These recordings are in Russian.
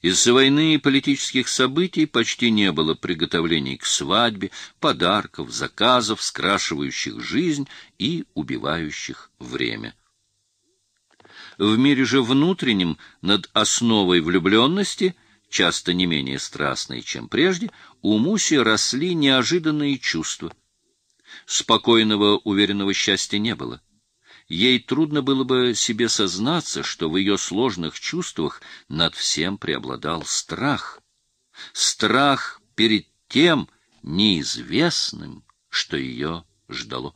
Из-за войны и политических событий почти не было приготовлений к свадьбе, подарков, заказов, скрашивающих жизнь и убивающих время. В мире же внутреннем над основой влюбленности, часто не менее страстной, чем прежде, у Муси росли неожиданные чувства. Спокойного, уверенного счастья не было. Ей трудно было бы себе сознаться, что в ее сложных чувствах над всем преобладал страх. Страх перед тем неизвестным, что ее ждало.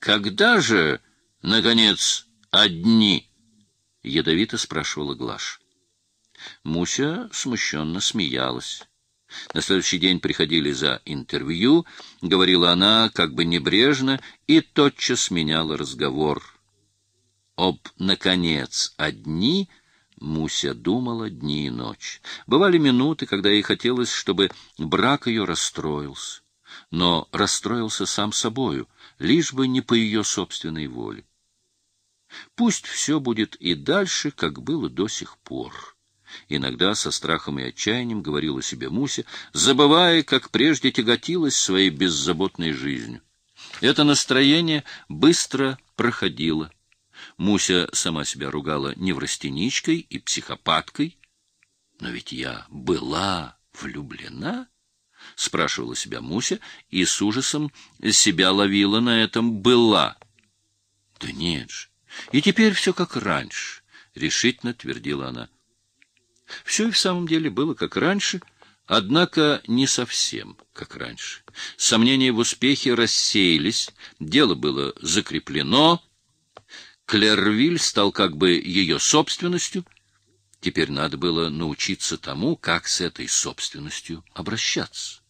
«Когда же, наконец, одни?» — ядовито спрашивала Глаш. Муся смущенно смеялась. На следующий день приходили за интервью, говорила она как бы небрежно, и тотчас меняла разговор. Об, наконец, одни Муся думала дни и ночь. Бывали минуты, когда ей хотелось, чтобы брак ее расстроился. Но расстроился сам собою, лишь бы не по ее собственной воле. Пусть все будет и дальше, как было до сих пор. Иногда со страхом и отчаянием говорила себе Муся, забывая, как прежде тяготилась своей беззаботной жизнью. Это настроение быстро проходило. Муся сама себя ругала неврастеничкой и психопаткой. Но ведь я была влюблена, — спрашивала себя Муся, и с ужасом себя ловила на этом «была». Да нет же, и теперь все как раньше, — решительно твердила она. Все и в самом деле было как раньше, однако не совсем как раньше. Сомнения в успехе рассеялись, дело было закреплено, Клервиль стал как бы ее собственностью, теперь надо было научиться тому, как с этой собственностью обращаться.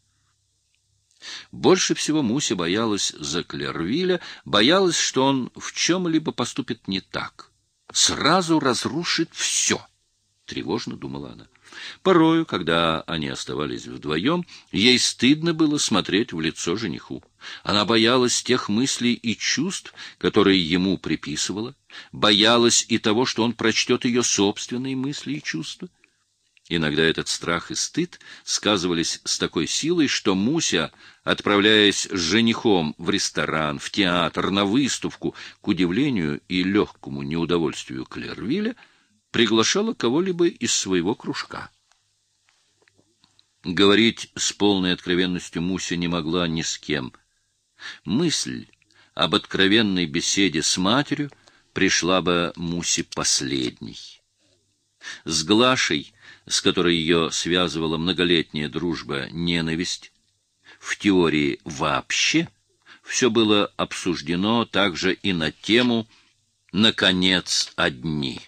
Больше всего Муся боялась за Клервиля, боялась, что он в чем-либо поступит не так, сразу разрушит все —— тревожно думала она. Порою, когда они оставались вдвоем, ей стыдно было смотреть в лицо жениху. Она боялась тех мыслей и чувств, которые ему приписывала, боялась и того, что он прочтет ее собственные мысли и чувства. Иногда этот страх и стыд сказывались с такой силой, что Муся, отправляясь с женихом в ресторан, в театр, на выставку, к удивлению и легкому неудовольствию Клервиля, приглашала кого-либо из своего кружка. Говорить с полной откровенностью Муся не могла ни с кем. Мысль об откровенной беседе с матерью пришла бы Мусе последней. С Глашей, с которой ее связывала многолетняя дружба, ненависть, в теории вообще, все было обсуждено также и на тему «наконец одни»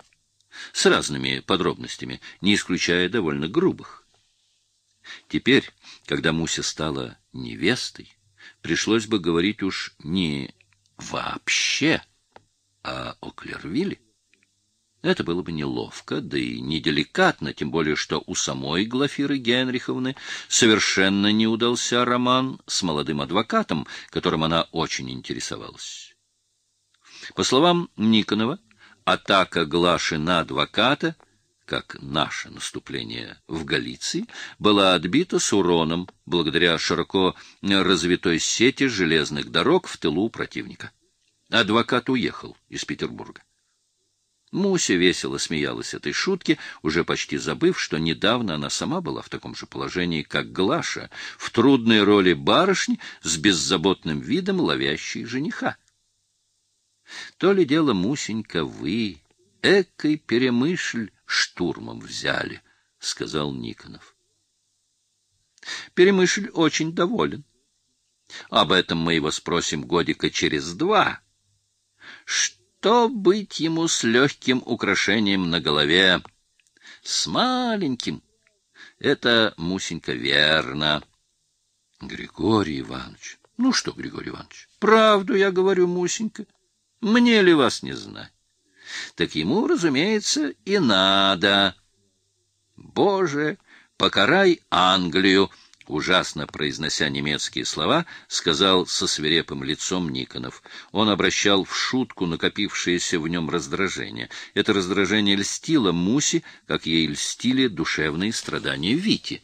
с разными подробностями, не исключая довольно грубых. Теперь, когда Муся стала невестой, пришлось бы говорить уж не вообще, а о Клервилле. Это было бы неловко, да и неделикатно, тем более, что у самой Глафиры Генриховны совершенно не удался роман с молодым адвокатом, которым она очень интересовалась. По словам Никонова, атака Глаши на адвоката, как наше наступление в Галиции, была отбита с уроном благодаря широко развитой сети железных дорог в тылу противника. Адвокат уехал из Петербурга. Муся весело смеялась этой шутке, уже почти забыв, что недавно она сама была в таком же положении, как Глаша, в трудной роли барышни с беззаботным видом ловящей жениха. То ли дело, Мусенька, вы, экой перемышль штурмом взяли, — сказал Никонов. Перемышль очень доволен. Об этом мы его спросим годика через два. Что быть ему с легким украшением на голове? С маленьким. Это, Мусенька, верно. Григорий Иванович. Ну что, Григорий Иванович, правду я говорю, Мусенька. Мне ли вас не знать? Так ему, разумеется, и надо. Боже, покарай Англию, ужасно произнося немецкие слова, сказал со свирепым лицом Никонов. Он обращал в шутку накопившееся в нем раздражение. Это раздражение льстило Муси, как ей льстили душевные страдания Вити.